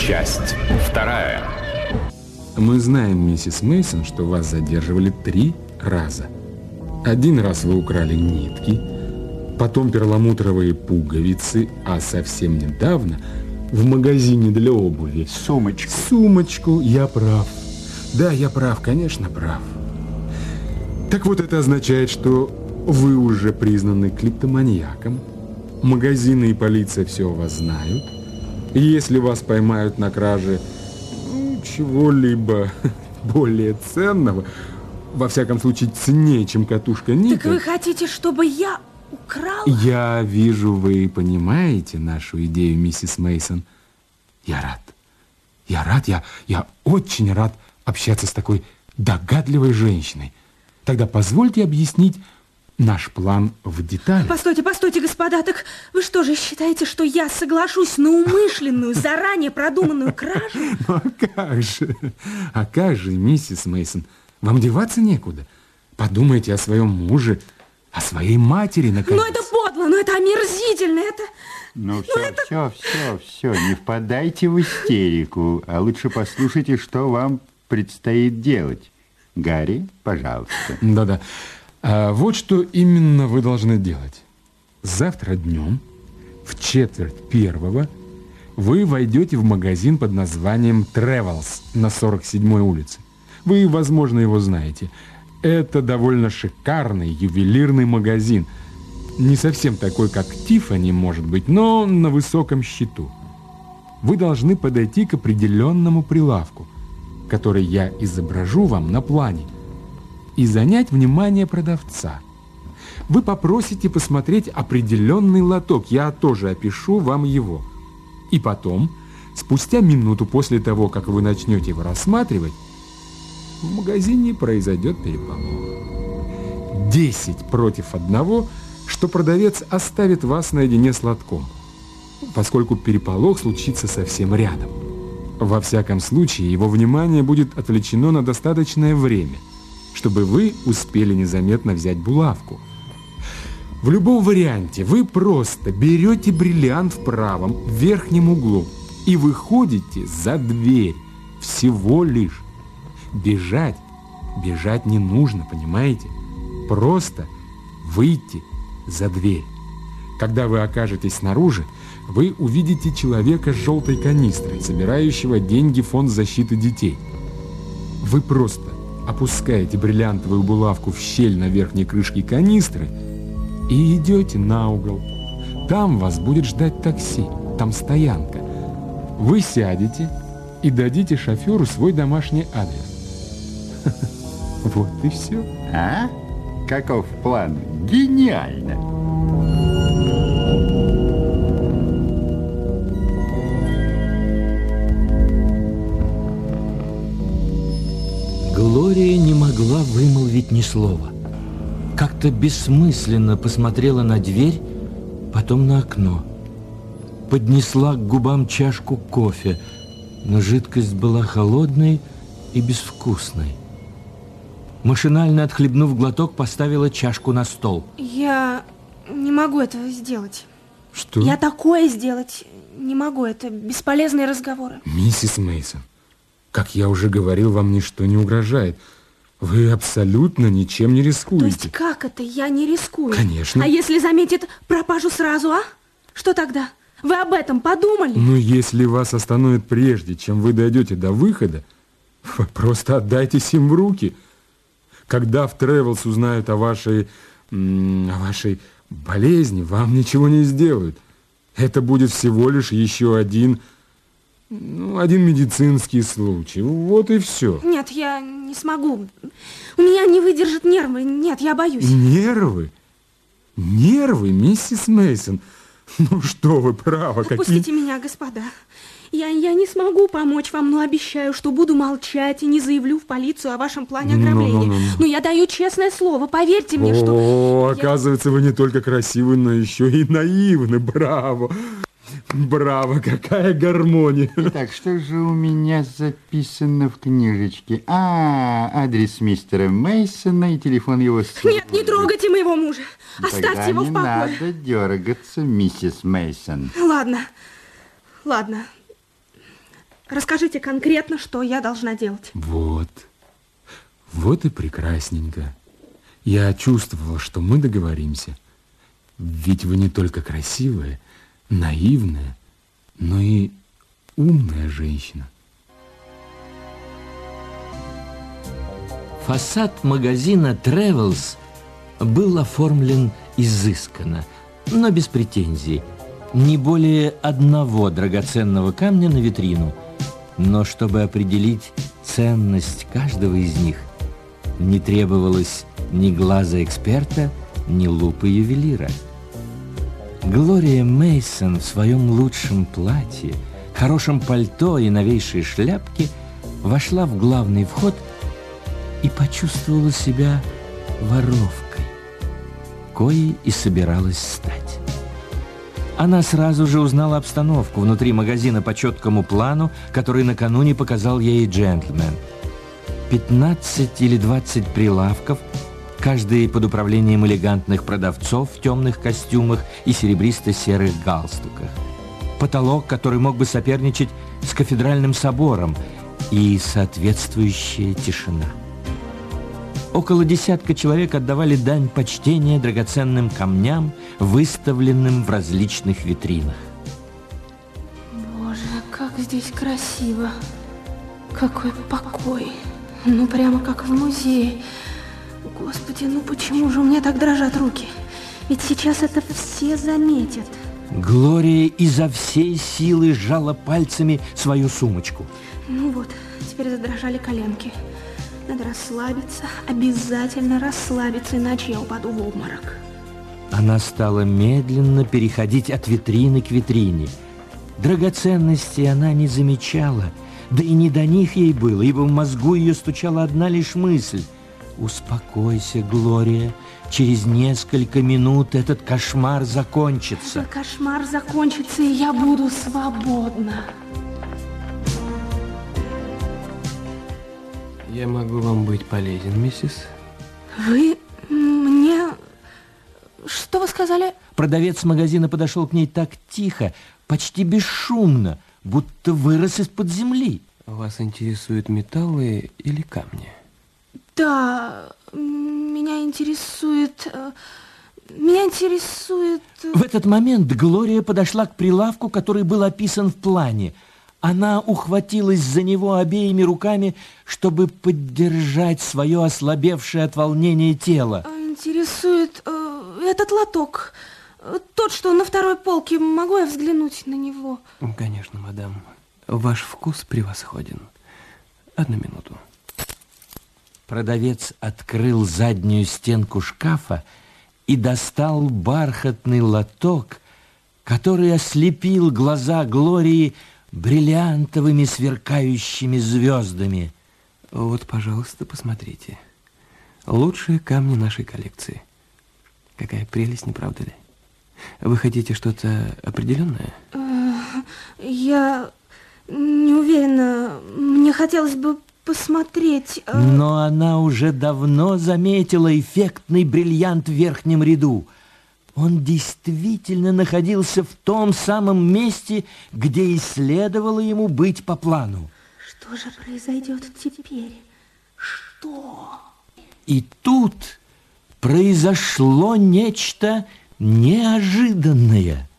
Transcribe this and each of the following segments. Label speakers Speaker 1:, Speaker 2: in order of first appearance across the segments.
Speaker 1: Часть вторая.
Speaker 2: Мы знаем, миссис Мейсон, что вас задерживали три раза. Один раз вы украли нитки, потом перламутровые пуговицы, а совсем недавно в магазине для обуви.
Speaker 3: Сумочку.
Speaker 2: Сумочку, я прав. Да, я прав, конечно, прав. Так вот, это означает, что вы уже признаны клиптоманьяком. Магазины и полиция все о вас знают. Если вас поймают на краже ну, чего-либо более ценного, во всяком случае ценнее, чем катушка ниток...
Speaker 4: Так вы хотите, чтобы я украла?
Speaker 2: Я вижу, вы понимаете нашу идею, миссис Мейсон. Я рад. Я рад, я, я очень рад общаться с такой догадливой женщиной. Тогда позвольте объяснить наш план в деталях.
Speaker 4: Постойте, постойте, господа, так вы что же считаете, что я соглашусь на умышленную, заранее продуманную кражу?
Speaker 2: Ну, а как же? А как же, миссис Мейсон? Вам деваться некуда. Подумайте о своем муже, о своей матери, наконец.
Speaker 4: Ну, это подло, ну, это омерзительно, это...
Speaker 3: Ну, все, это... все, все, все, не впадайте в истерику, а лучше послушайте, что вам предстоит делать. Гарри, пожалуйста.
Speaker 2: Да-да. А вот что именно вы должны делать. Завтра днем в четверть первого вы войдете в магазин под названием Travels на 47-й улице. Вы, возможно, его знаете. Это довольно шикарный ювелирный магазин. Не совсем такой, как Тиффани, может быть, но на высоком счету. Вы должны подойти к определенному прилавку, который я изображу вам на плане – и занять внимание продавца. Вы попросите посмотреть определенный лоток, я тоже опишу вам его. И потом, спустя минуту после того, как вы начнете его рассматривать, в магазине произойдет переполох. Десять против одного, что продавец оставит вас наедине с лотком, поскольку переполох случится совсем рядом. Во всяком случае, его внимание будет отвлечено на достаточное время – чтобы вы успели незаметно взять булавку. В любом варианте вы просто берете бриллиант в правом верхнем углу и выходите за дверь. Всего лишь. Бежать, бежать не нужно, понимаете? Просто выйти за дверь. Когда вы окажетесь снаружи, вы увидите человека с желтой канистрой, собирающего деньги в фонд защиты детей. Вы просто опускаете бриллиантовую булавку в щель на верхней крышке канистры и идете на угол. Там вас будет ждать такси, там стоянка. Вы сядете и дадите шоферу свой домашний адрес. Вот и все.
Speaker 3: А? Каков план? Гениально!
Speaker 5: Вымолвить ни слова. Как-то бессмысленно посмотрела на дверь, потом на окно. Поднесла к губам чашку кофе, но жидкость была холодной и безвкусной. Машинально отхлебнув глоток, поставила чашку на стол.
Speaker 4: Я не могу этого сделать.
Speaker 2: Что?
Speaker 4: Я такое сделать не могу. Это бесполезные разговоры.
Speaker 2: Миссис Мейсон, как я уже говорил, вам ничто не угрожает. Вы абсолютно ничем не рискуете.
Speaker 4: То есть как это я не рискую?
Speaker 2: Конечно.
Speaker 4: А если заметит пропажу сразу, а? Что тогда? Вы об этом подумали?
Speaker 2: Ну, если вас остановят прежде, чем вы дойдете до выхода, вы просто отдайтесь им в руки. Когда в Тревелс узнают о вашей, о вашей болезни, вам ничего не сделают. Это будет всего лишь еще один ну, один медицинский случай. Вот и все.
Speaker 4: Нет, я не смогу. У меня не выдержат нервы. Нет, я боюсь.
Speaker 2: Нервы? Нервы, миссис Мейсон. Ну что вы, право,
Speaker 4: Отпустите
Speaker 2: какие...
Speaker 4: меня, господа. Я, я не смогу помочь вам, но обещаю, что буду молчать и не заявлю в полицию о вашем плане
Speaker 2: Ну,
Speaker 4: ограбления.
Speaker 2: ну, ну, ну.
Speaker 4: Но я даю честное слово, поверьте мне, что...
Speaker 2: О,
Speaker 4: я-
Speaker 2: оказывается, вы не только красивы, но еще и наивны. Браво! Браво, какая гармония!
Speaker 3: Итак, что же у меня записано в книжечке? А, адрес мистера Мейсона и телефон его службы.
Speaker 4: Нет, не трогайте моего мужа. Оставьте
Speaker 3: Тогда
Speaker 4: его
Speaker 3: не
Speaker 4: в покое.
Speaker 3: надо дергаться, миссис Мейсон.
Speaker 4: Ладно, ладно. Расскажите конкретно, что я должна делать.
Speaker 2: Вот. Вот и прекрасненько. Я чувствовала, что мы договоримся. Ведь вы не только красивая, наивная, но и умная женщина.
Speaker 5: Фасад магазина Travels был оформлен изысканно, но без претензий. Не более одного драгоценного камня на витрину. Но чтобы определить ценность каждого из них, не требовалось ни глаза эксперта, ни лупы ювелира. Глория Мейсон в своем лучшем платье, хорошем пальто и новейшей шляпке вошла в главный вход и почувствовала себя воровкой, коей и собиралась стать. Она сразу же узнала обстановку внутри магазина по четкому плану, который накануне показал ей джентльмен. 15 или 20 прилавков – каждый под управлением элегантных продавцов в темных костюмах и серебристо-серых галстуках. Потолок, который мог бы соперничать с кафедральным собором, и соответствующая тишина. Около десятка человек отдавали дань почтения драгоценным камням, выставленным в различных витринах.
Speaker 4: Боже, как здесь красиво. Какой покой. Ну, прямо как в музее. Господи, ну почему же у меня так дрожат руки? Ведь сейчас это все заметят.
Speaker 5: Глория изо всей силы сжала пальцами свою сумочку.
Speaker 4: Ну вот, теперь задрожали коленки. Надо расслабиться, обязательно расслабиться, иначе я упаду в обморок.
Speaker 5: Она стала медленно переходить от витрины к витрине. Драгоценности она не замечала, да и не до них ей было, ибо в мозгу ее стучала одна лишь мысль – Успокойся, Глория. Через несколько минут этот кошмар закончится.
Speaker 4: Кошмар закончится, и я буду свободна.
Speaker 6: Я могу вам быть полезен, миссис?
Speaker 4: Вы мне... Что вы сказали?
Speaker 5: Продавец магазина подошел к ней так тихо, почти бесшумно, будто вырос из-под земли.
Speaker 6: Вас интересуют металлы или камни?
Speaker 4: Да, меня интересует... Э, меня интересует...
Speaker 5: Э, в этот момент Глория подошла к прилавку, который был описан в плане. Она ухватилась за него обеими руками, чтобы поддержать свое ослабевшее от волнения тело.
Speaker 4: Интересует э, этот лоток. Тот, что на второй полке. Могу я взглянуть на него?
Speaker 6: Конечно, мадам. Ваш вкус превосходен. Одну минуту.
Speaker 5: Продавец открыл заднюю стенку шкафа и достал бархатный лоток, который ослепил глаза Глории бриллиантовыми сверкающими звездами.
Speaker 6: Вот, пожалуйста, посмотрите. Лучшие камни нашей коллекции. Какая прелесть, не правда ли? Вы хотите что-то определенное?
Speaker 4: Э, я не уверена. Мне хотелось бы посмотреть.
Speaker 5: Э... Но она уже давно заметила эффектный бриллиант в верхнем ряду. Он действительно находился в том самом месте, где и следовало ему быть по плану.
Speaker 4: Что же произойдет теперь? Что?
Speaker 5: И тут произошло нечто неожиданное.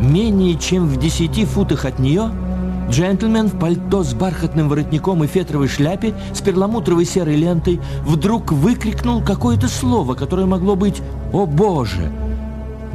Speaker 5: Менее чем в десяти футах от нее джентльмен в пальто с бархатным воротником и фетровой шляпе с перламутровой серой лентой вдруг выкрикнул какое-то слово, которое могло быть «О Боже!».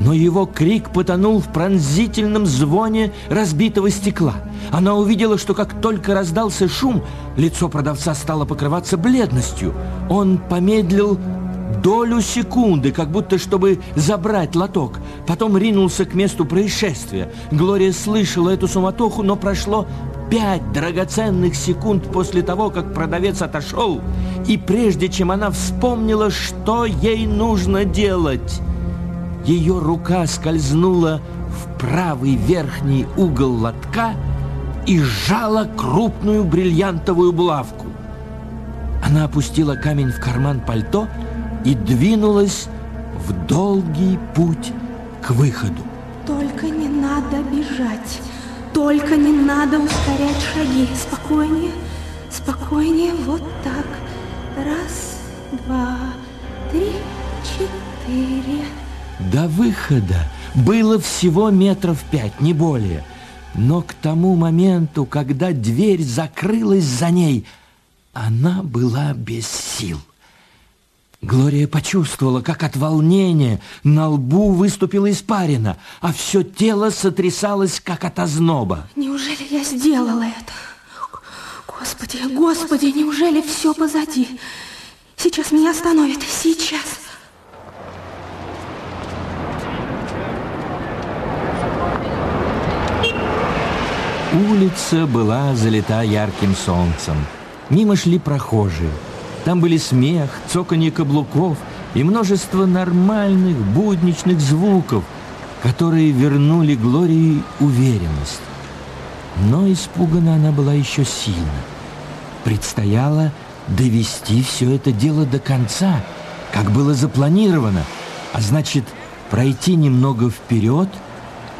Speaker 5: Но его крик потонул в пронзительном звоне разбитого стекла. Она увидела, что как только раздался шум, лицо продавца стало покрываться бледностью. Он помедлил долю секунды, как будто чтобы забрать лоток. Потом ринулся к месту происшествия. Глория слышала эту суматоху, но прошло пять драгоценных секунд после того, как продавец отошел. И прежде чем она вспомнила, что ей нужно делать, ее рука скользнула в правый верхний угол лотка и сжала крупную бриллиантовую булавку. Она опустила камень в карман пальто и двинулась в долгий путь к выходу.
Speaker 4: Только не надо бежать. Только не надо ускорять шаги. Спокойнее, спокойнее, вот так. Раз, два, три, четыре.
Speaker 5: До выхода было всего метров пять, не более. Но к тому моменту, когда дверь закрылась за ней, она была без сил. Глория почувствовала, как от волнения на лбу выступила испарина, а все тело сотрясалось, как от озноба.
Speaker 4: Неужели я сделала это? Господи, Господи, неужели все позади? Сейчас меня остановит, сейчас.
Speaker 5: Улица была залита ярким солнцем. Мимо шли прохожие. Там были смех, цоканье каблуков и множество нормальных будничных звуков, которые вернули Глории уверенность. Но испугана она была еще сильно. Предстояло довести все это дело до конца, как было запланировано, а значит, пройти немного вперед,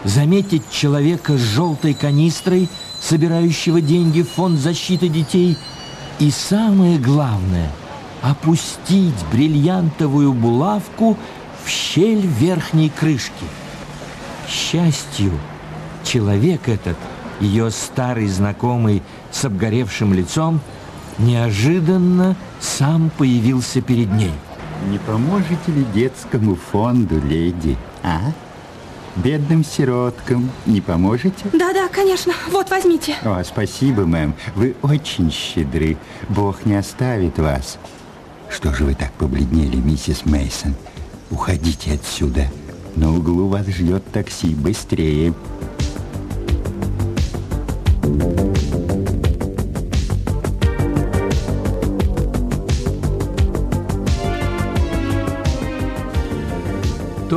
Speaker 5: заметить человека с желтой канистрой, собирающего деньги в фонд защиты детей – и самое главное, опустить бриллиантовую булавку в щель верхней крышки. К счастью, человек этот, ее старый знакомый с обгоревшим лицом, неожиданно сам появился перед ней.
Speaker 3: Не поможете ли детскому фонду, леди, а? Бедным сироткам не поможете?
Speaker 4: Да-да, конечно. Вот, возьмите.
Speaker 3: О, спасибо, мэм. Вы очень щедры. Бог не оставит вас. Что же вы так побледнели, миссис Мейсон? Уходите отсюда. На углу вас ждет такси. Быстрее.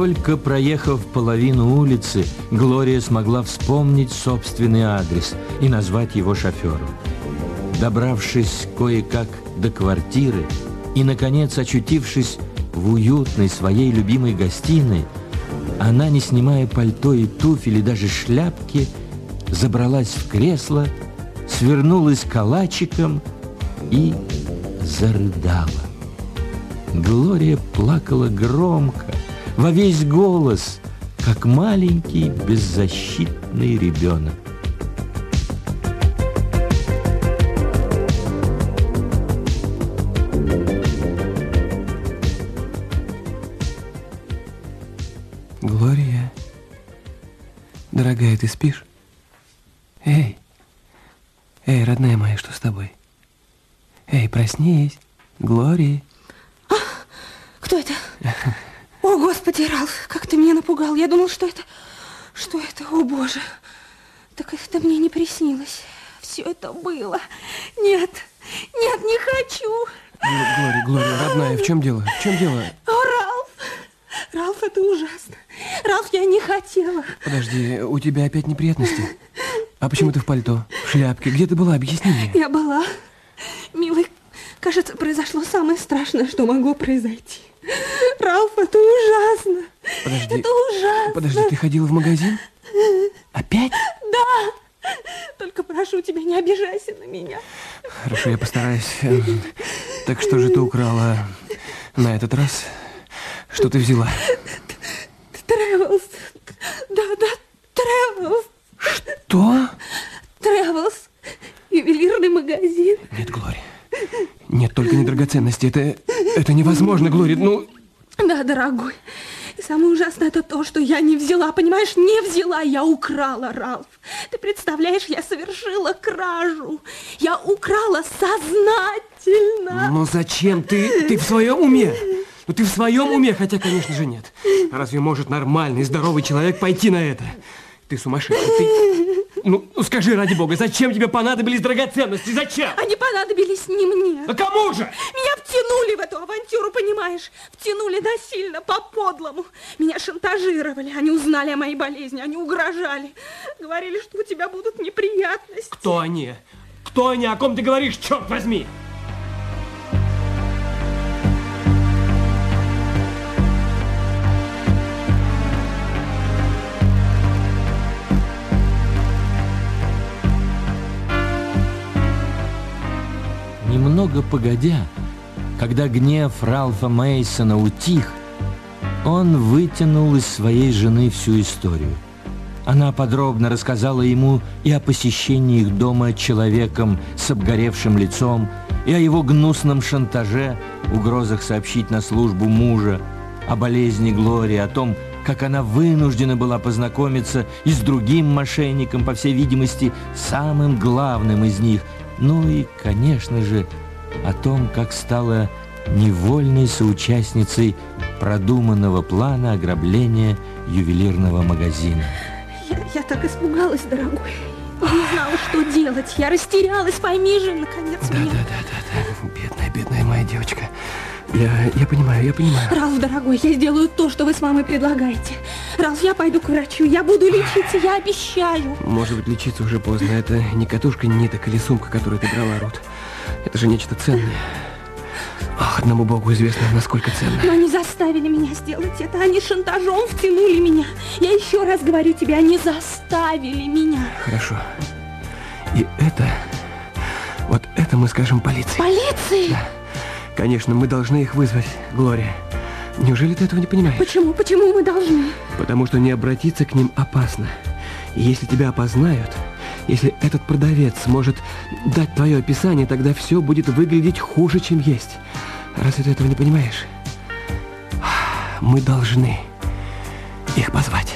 Speaker 5: Только проехав половину улицы, Глория смогла вспомнить собственный адрес и назвать его шоферу. Добравшись кое-как до квартиры и, наконец, очутившись в уютной своей любимой гостиной, она, не снимая пальто и туфель и даже шляпки, забралась в кресло, свернулась калачиком и зарыдала. Глория плакала громко, во весь голос, как маленький беззащитный ребенок.
Speaker 6: Глория, дорогая, ты спишь? Эй, эй, родная моя, что с тобой? Эй, проснись, Глория.
Speaker 4: А, кто это? О, Господи, Ралф, как ты меня напугал. Я думал, что это... Что это? О, Боже. Так это мне не приснилось. Все это было. Нет, нет, не хочу.
Speaker 6: Глория, Глория, родная, в чем дело? В чем дело?
Speaker 4: О, Ралф. Ралф, это ужасно. Ралф, я не хотела.
Speaker 6: Подожди, у тебя опять неприятности? А почему ты в пальто, в шляпке? Где ты была? Объясни мне.
Speaker 4: Я была. Милый, кажется, произошло самое страшное, что могло произойти. Ралф, это ужасно.
Speaker 6: Подожди.
Speaker 4: Это ужасно.
Speaker 6: Подожди, ты ходила в магазин? Опять?
Speaker 4: Да. Только прошу тебя, не обижайся на меня.
Speaker 6: Хорошо, я постараюсь. Так что же ты украла на этот раз? Что ты взяла?
Speaker 4: Тревелс. Да, да, Тревелс.
Speaker 6: Что?
Speaker 4: Тревелс. Ювелирный магазин.
Speaker 6: Нет, Глория. Нет, только не драгоценности. Это, это невозможно, Глория. Ну...
Speaker 4: Да, дорогой. Самое ужасное это то, что я не взяла, понимаешь? Не взяла, я украла, Ралф. Ты представляешь, я совершила кражу. Я украла сознательно.
Speaker 6: Ну зачем ты? Ты в своем уме? Ну ты в своем уме, хотя, конечно же, нет. Разве может нормальный, здоровый человек пойти на это? Ты сумасшедший, ты... Ну, скажи, ради бога, зачем тебе понадобились драгоценности? Зачем?
Speaker 4: Они понадобились не мне.
Speaker 6: А кому же?
Speaker 4: Меня втянули в эту авантюру, понимаешь? Втянули насильно, по-подлому. Меня шантажировали. Они узнали о моей болезни, они угрожали. Говорили, что у тебя будут неприятности.
Speaker 6: Кто они? Кто они? О ком ты говоришь, черт возьми?
Speaker 5: Немного погодя, когда гнев Ралфа Мейсона утих, он вытянул из своей жены всю историю. Она подробно рассказала ему и о посещении их дома человеком с обгоревшим лицом, и о его гнусном шантаже, угрозах сообщить на службу мужа, о болезни Глории, о том, как она вынуждена была познакомиться и с другим мошенником, по всей видимости, самым главным из них. Ну и, конечно же, о том, как стала невольной соучастницей продуманного плана ограбления ювелирного магазина.
Speaker 4: Я, я так испугалась, дорогой. Я не знала, что делать. Я растерялась, пойми же, наконец,
Speaker 6: да,
Speaker 4: меня.
Speaker 6: Да, да, да, да. Бедная, бедная моя девочка. Я, я понимаю, я понимаю.
Speaker 4: Ралф, дорогой, я сделаю то, что вы с мамой предлагаете. Ралф, я пойду к врачу, я буду лечиться, я обещаю.
Speaker 6: Может быть, лечиться уже поздно. Это не катушка ниток или сумка, которую ты брала, Рут. Это же нечто ценное. Ах, одному богу известно, насколько ценно.
Speaker 4: Но они заставили меня сделать это. Они шантажом втянули меня. Я еще раз говорю тебе, они заставили меня.
Speaker 6: Хорошо. И это... Вот это мы скажем полиции.
Speaker 4: Полиции?
Speaker 6: Да. Конечно, мы должны их вызвать, Глория. Неужели ты этого не понимаешь?
Speaker 4: Почему? Почему мы должны?
Speaker 6: Потому что не обратиться к ним опасно. И если тебя опознают, если этот продавец сможет дать твое описание, тогда все будет выглядеть хуже, чем есть. Разве ты этого не понимаешь? Мы должны их позвать.